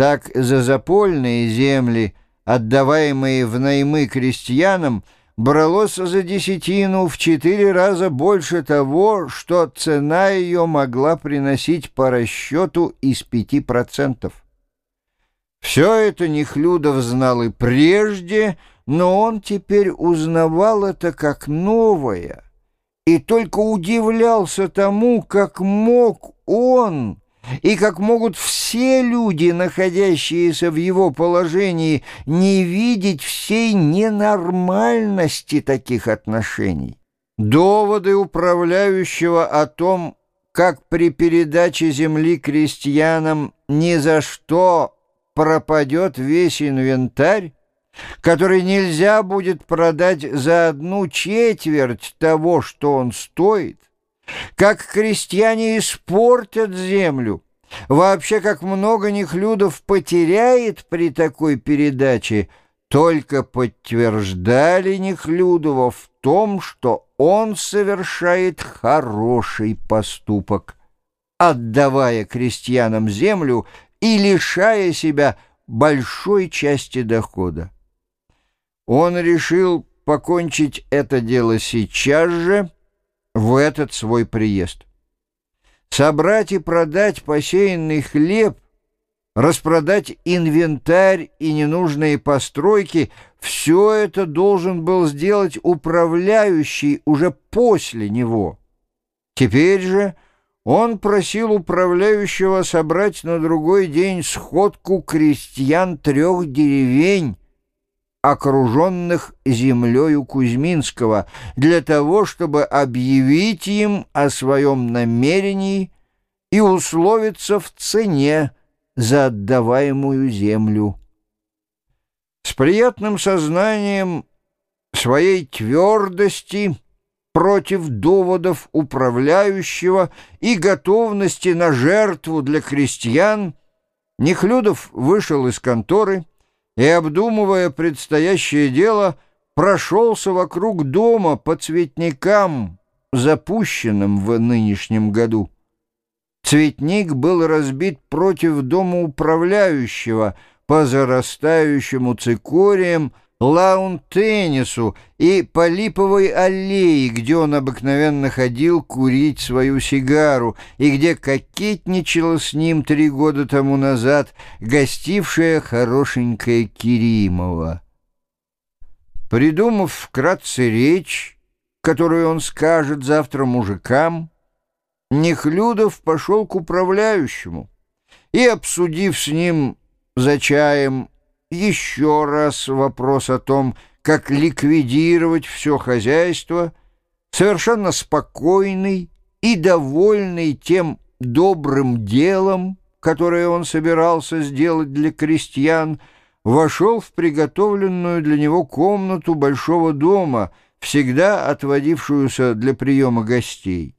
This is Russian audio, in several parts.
Так за запольные земли, отдаваемые в наймы крестьянам, бралось за десятину в четыре раза больше того, что цена ее могла приносить по расчету из пяти процентов. Все это Нехлюдов знал и прежде, но он теперь узнавал это как новое и только удивлялся тому, как мог он и как могут все люди, находящиеся в его положении, не видеть всей ненормальности таких отношений. Доводы управляющего о том, как при передаче земли крестьянам ни за что пропадет весь инвентарь, который нельзя будет продать за одну четверть того, что он стоит, как крестьяне испортят землю, вообще как много нехлюдов потеряет при такой передаче, только подтверждали Нехлюдова в том, что он совершает хороший поступок, отдавая крестьянам землю и лишая себя большой части дохода. Он решил покончить это дело сейчас же, в этот свой приезд. Собрать и продать посеянный хлеб, распродать инвентарь и ненужные постройки — все это должен был сделать управляющий уже после него. Теперь же он просил управляющего собрать на другой день сходку крестьян трех деревень, окруженных землею Кузьминского, для того, чтобы объявить им о своем намерении и условиться в цене за отдаваемую землю. С приятным сознанием своей твердости против доводов управляющего и готовности на жертву для крестьян, Нехлюдов вышел из конторы и, обдумывая предстоящее дело, прошелся вокруг дома по цветникам, запущенным в нынешнем году. Цветник был разбит против дома управляющего по зарастающему цикориям, лаун-теннису и по липовой аллее, где он обыкновенно ходил курить свою сигару, и где кокетничала с ним три года тому назад гостившая хорошенькая Киримова. Придумав вкратце речь, которую он скажет завтра мужикам, Нехлюдов пошел к управляющему и, обсудив с ним за чаем еще раз вопрос о том, как ликвидировать все хозяйство, совершенно спокойный и довольный тем добрым делом, которое он собирался сделать для крестьян, вошел в приготовленную для него комнату большого дома, всегда отводившуюся для приема гостей.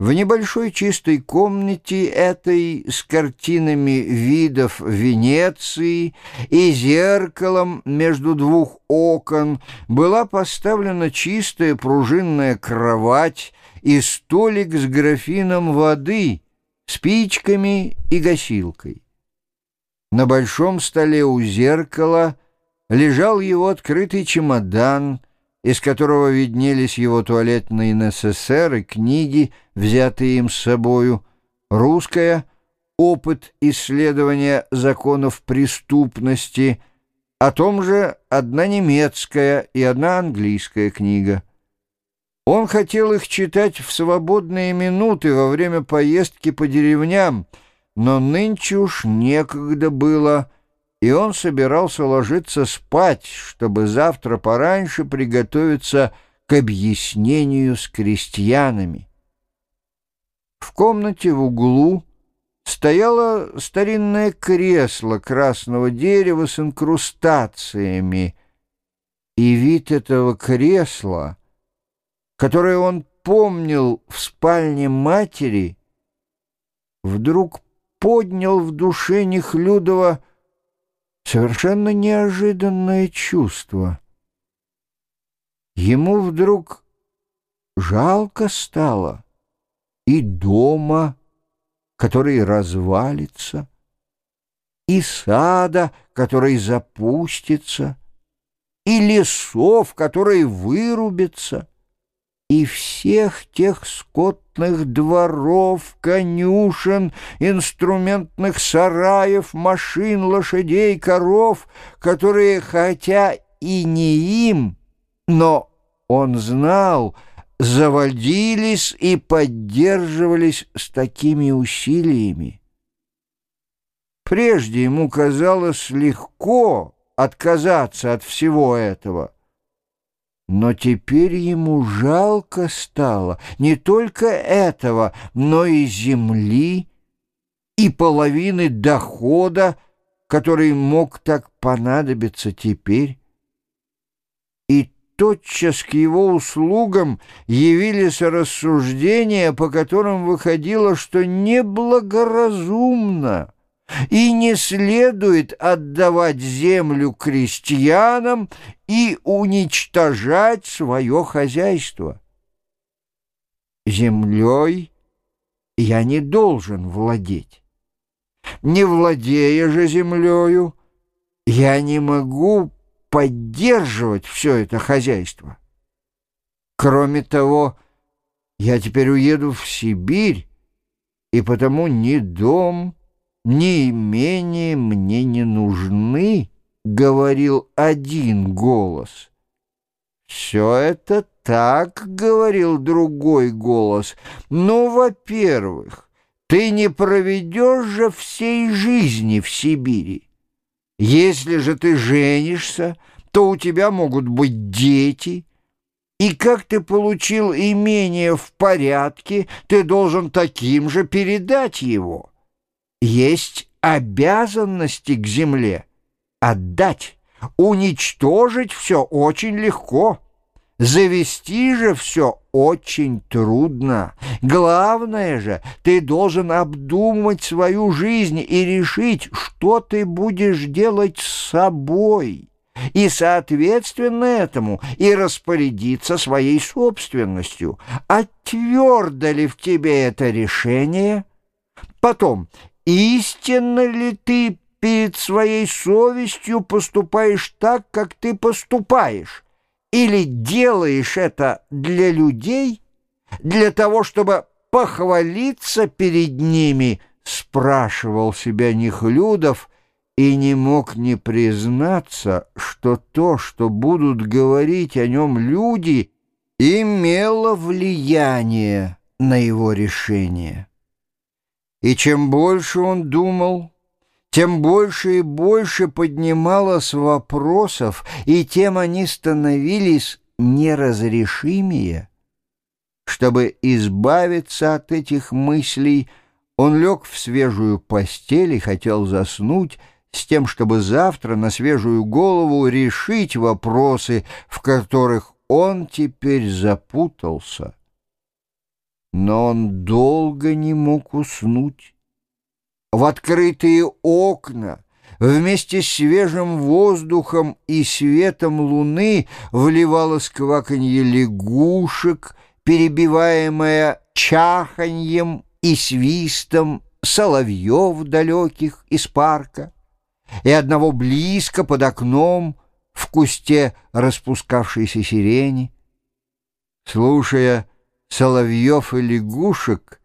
В небольшой чистой комнате этой с картинами видов Венеции и зеркалом между двух окон была поставлена чистая пружинная кровать и столик с графином воды, спичками и гасилкой. На большом столе у зеркала лежал его открытый чемодан — из которого виднелись его туалетные НССР и книги, взятые им с собою, русская «Опыт исследования законов преступности», о том же одна немецкая и одна английская книга. Он хотел их читать в свободные минуты во время поездки по деревням, но нынче уж некогда было и он собирался ложиться спать, чтобы завтра пораньше приготовиться к объяснению с крестьянами. В комнате в углу стояло старинное кресло красного дерева с инкрустациями, и вид этого кресла, которое он помнил в спальне матери, вдруг поднял в душе Нехлюдова совершенно неожиданное чувство. Ему вдруг жалко стало и дома, который развалится, и сада, который запустится, и лесов, которые вырубятся, и всех тех скотных дворов, конюшен, инструментных сараев, машин, лошадей, коров, которые, хотя и не им, но он знал, заводились и поддерживались с такими усилиями. Прежде ему казалось легко отказаться от всего этого — но теперь ему жалко стало не только этого, но и земли, и половины дохода, который мог так понадобиться теперь. И тотчас к его услугам явились рассуждения, по которым выходило, что неблагоразумно — и не следует отдавать землю крестьянам и уничтожать свое хозяйство. Землей я не должен владеть. Не владея же землею, я не могу поддерживать все это хозяйство. Кроме того, я теперь уеду в Сибирь, и потому ни дом, ни имения мне не нужны, — говорил один голос. Все это так, — говорил другой голос. Ну, во-первых, ты не проведешь же всей жизни в Сибири. Если же ты женишься, то у тебя могут быть дети — и как ты получил имение в порядке, ты должен таким же передать его есть обязанности к земле. Отдать, уничтожить все очень легко. Завести же все очень трудно. Главное же, ты должен обдумать свою жизнь и решить, что ты будешь делать с собой. И, соответственно этому, и распорядиться своей собственностью. А твердо ли в тебе это решение? Потом, истинно ли ты перед своей совестью поступаешь так, как ты поступаешь, или делаешь это для людей, для того, чтобы похвалиться перед ними, спрашивал себя Нехлюдов и не мог не признаться, что то, что будут говорить о нем люди, имело влияние на его решение. И чем больше он думал, тем больше и больше поднималось вопросов, и тем они становились неразрешимее. Чтобы избавиться от этих мыслей, он лег в свежую постель и хотел заснуть, с тем, чтобы завтра на свежую голову решить вопросы, в которых он теперь запутался но он долго не мог уснуть. В открытые окна вместе с свежим воздухом и светом луны вливалось кваканье лягушек, перебиваемое чаханьем и свистом соловьев далеких из парка, и одного близко под окном в кусте распускавшейся сирени. Слушая соловьев и лягушек,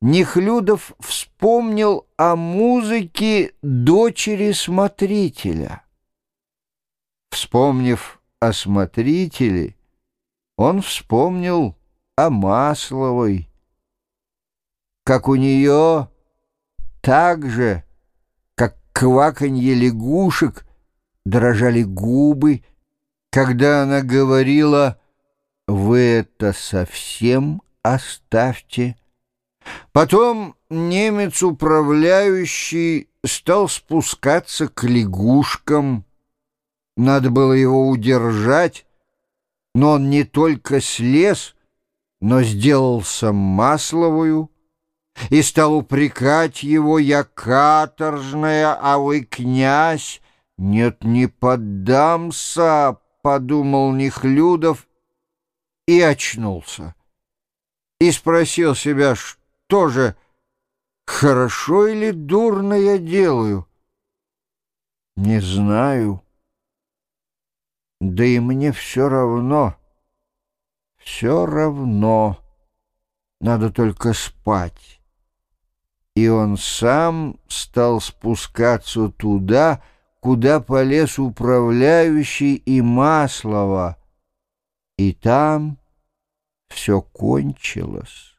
Нехлюдов вспомнил о музыке дочери смотрителя. Вспомнив о смотрителе, он вспомнил о Масловой, как у нее так же, как кваканье лягушек, дрожали губы, когда она говорила вы это совсем оставьте. Потом немец управляющий стал спускаться к лягушкам. Надо было его удержать, но он не только слез, но сделался масловую и стал упрекать его, я каторжная, а вы князь. Нет, не поддамся, подумал Нехлюдов и очнулся. И спросил себя, что же, хорошо или дурно я делаю? Не знаю. Да и мне все равно. Все равно. Надо только спать. И он сам стал спускаться туда, куда полез управляющий и Маслова. И там все кончилось.